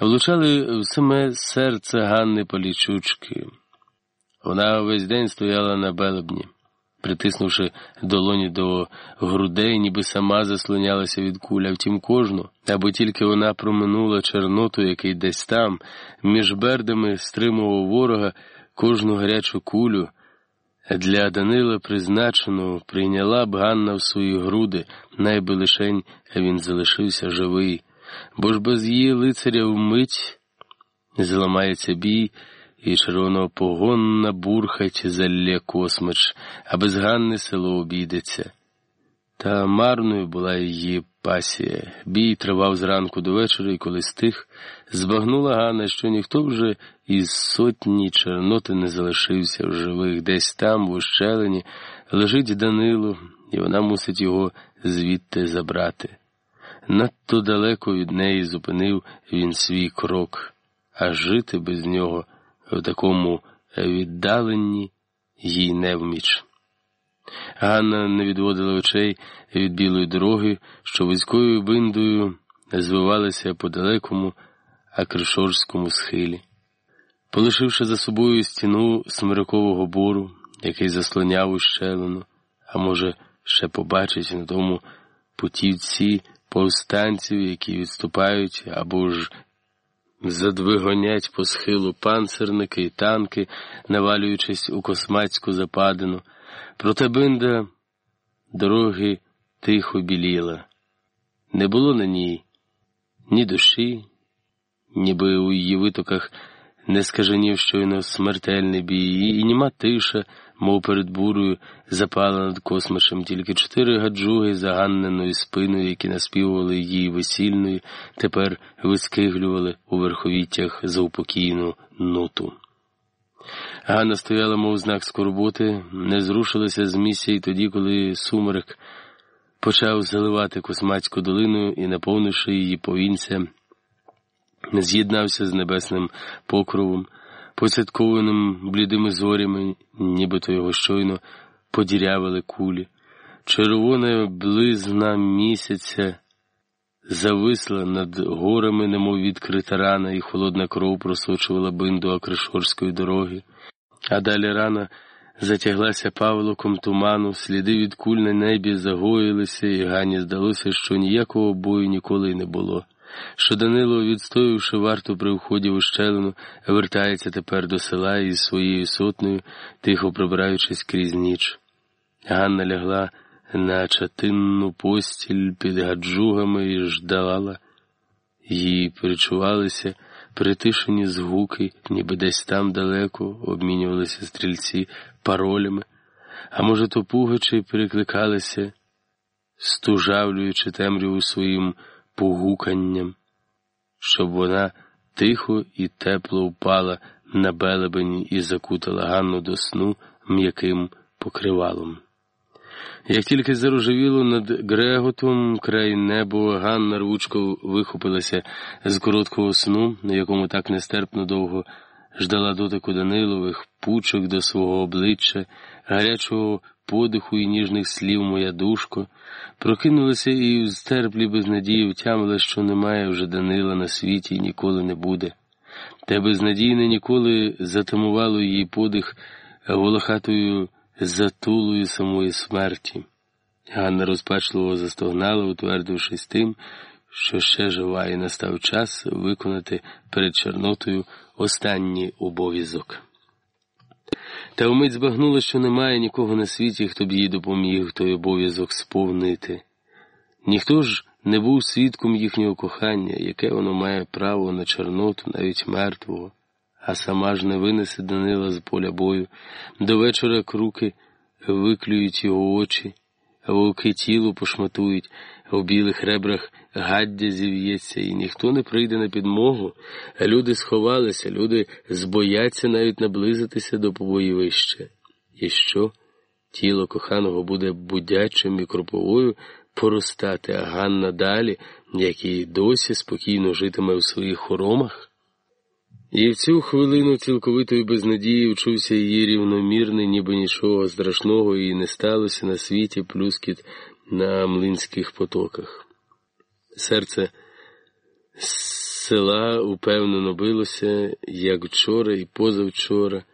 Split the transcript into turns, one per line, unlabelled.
влучали в саме серце Ганни Полічучки. Вона весь день стояла на белебні, притиснувши долоні до грудей, ніби сама заслонялася від куля, втім кожну, аби тільки вона проминула Чорноту, який десь там, між бердами стримував ворога кожну гарячу кулю. Для Данила призначену прийняла б Ганна в свої груди, найби лишень він залишився живий, бо ж без її лицаря вмить зламається бій, і червонопогонна бурхать залє космич, а без Ганни село обійдеться. Та марною була її пасія. Бій тривав зранку до вечора, і коли стих, збагнула Ганна, що ніхто вже із сотні Чорноти не залишився в живих, десь там, в ущелині, лежить Данило, і вона мусить його звідти забрати. Надто далеко від неї зупинив він свій крок, а жити без нього в такому віддаленні їй не вміч. Ганна не відводила очей від білої дороги, що вузькою биндою звивалася по далекому акришорському схилі. Полишивши за собою стіну смирикового бору, який заслоняв ущелину, а може, ще побачить на тому путівці повстанців, які відступають або ж задвигонять по схилу панцерники і танки, навалюючись у космацьку западину. Проте бинда дороги тихо біліла. Не було на ній ні душі, ніби у її витоках не скаженів щойно смертельний бій, і німа тиша, мов перед бурою, запала над космошем, тільки чотири гаджуги заганненою спиною, які наспівували її весільною, тепер вискиглювали у верховіттях заупокійну ноту. Ганна стояла, мов знак скорботи, не зрушилася з місця й тоді, коли сумерек почав заливати космацьку долину і, наповнивши її повінця, з'єднався з небесним покровом, посвяткованим блідими зорями, нібито його щойно подірявили кулі. Червона близна місяця зависла над горами, немов відкрита рана, і холодна кров просочувала бинду Акришорської дороги, а далі рана затяглася павлоком туману, сліди від куль на небі загоїлися, і Гані здалося, що ніякого бою ніколи не було. Що Данило, відстоювши варту при вході в ущелину, вертається тепер до села із своєю сотнею, тихо пробираючись крізь ніч. Ганна лягла на чатинну постіль під гаджугами і ждала. Їй перечувалися притишені згуки, ніби десь там далеко обмінювалися стрільці паролями, а може, то пугачі перекликалися, стужавлюючи темряву своїм погуканням, щоб вона тихо і тепло впала на белебені і закутала Ганну до сну м'яким покривалом. Як тільки зарожевіло над Греготом край небо, Ганна рвучко вихопилася з короткого сну, на якому так нестерпно довго ждала дотику Данилових пучок до свого обличчя, гарячого подиху і ніжних слів моя душко, прокинулася і в стерплі безнадії втямила, що немає вже Данила на світі і ніколи не буде. Те безнадійне ніколи затамувало її подих волохатою затулою самої смерті. Ганна розпачливо застогнала, утвердившись тим, що ще жива, і настав час виконати перед Чорнотою останній обов'язок. Та вмить збагнула, що немає нікого на світі, хто б їй допоміг той обов'язок сповнити. Ніхто ж не був свідком їхнього кохання, яке воно має право на Чорноту, навіть мертвого а сама ж не винесе Данила з поля бою. До вечора круки виклюють його очі, вовки тіло пошматують, у білих ребрах гаддя зів'ється, і ніхто не прийде на підмогу, люди сховалися, люди збояться навіть наблизитися до побоївища. І що? Тіло коханого буде будячим і кроповою поростати, а Ганна далі, як і досі спокійно житиме в своїх хоромах? І в цю хвилину цілковитої безнадії вчувся її рівномірний, ніби нічого страшного і не сталося на світі плюскіт на млинських потоках. Серце села упевнено билося, як вчора і позавчора.